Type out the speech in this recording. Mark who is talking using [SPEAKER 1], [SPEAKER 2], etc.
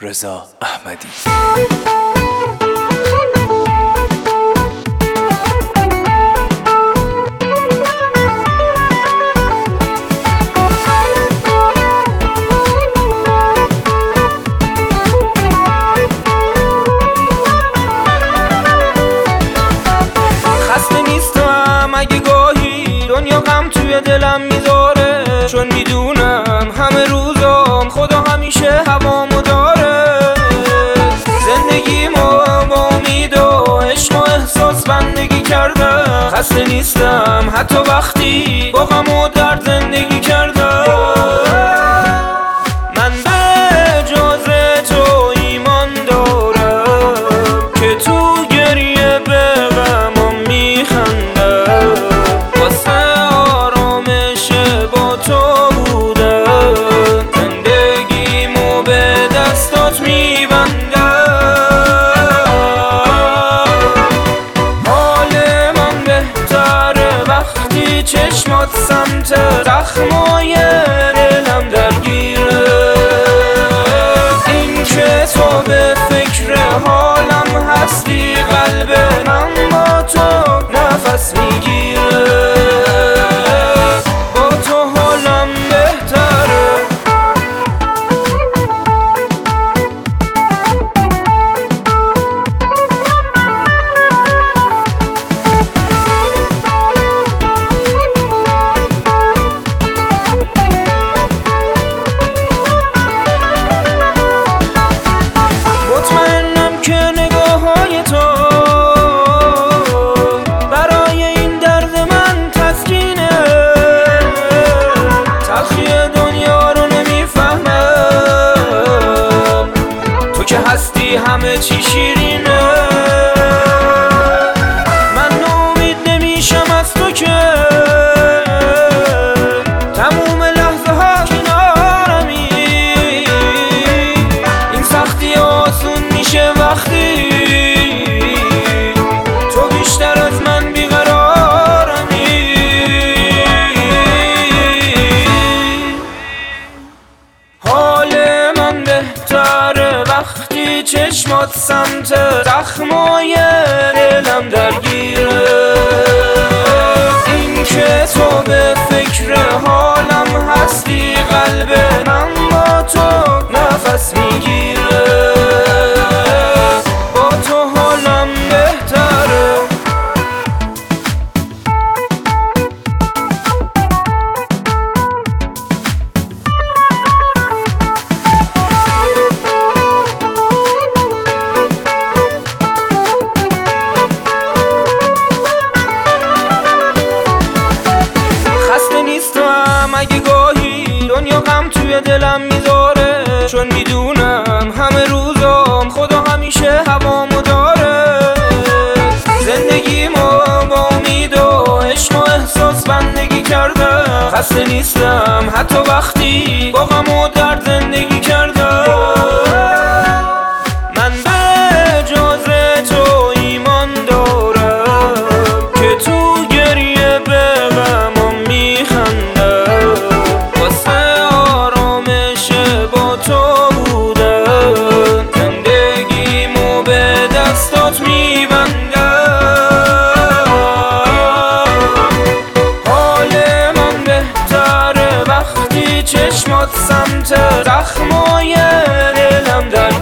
[SPEAKER 1] رضا احمدی.
[SPEAKER 2] اگه گاهی دنیا غم توی دلم می‌ذاره چون می‌دونم زندگیمو با امید و عشق و احساس بندگی کردم. خسته نیستم. حتی وقتی با غم و درد چشمات سمت she, she didn't know. چشمات سمت زخمای دلم توی دلم می‌ذاره چون می‌دونم همه روزام خدا همیشه هوامو داره. زندگیمو با امید و عشق و احساس بندگی کردم خسته نیستم حتی وقتی با غم و درد زندگی کردم. چشمات سمت زخمای دلم در